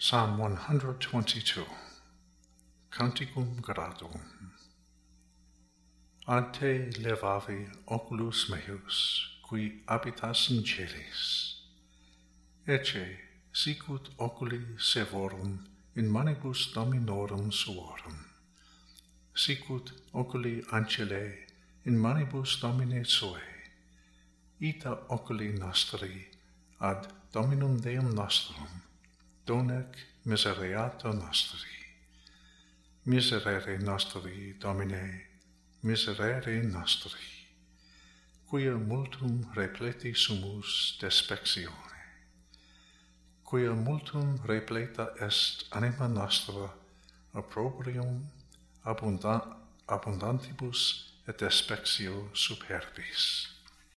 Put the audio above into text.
Psalm 122 Canticum Gradum Ante levavi oculus meus, qui habitas in celis. Ece, sicut oculi sevorum in manibus dominorum suorum. Sicut oculi ancelae in manibus domine sue. Ita oculi nostri ad dominum Deum nostrum, donec misereata nostri. Miserere nostri, Domine, miserere nostri, quia multum repleti sumus despectione, quia multum repleta est anima nostra opprobrium abundantibus et despectio superbis.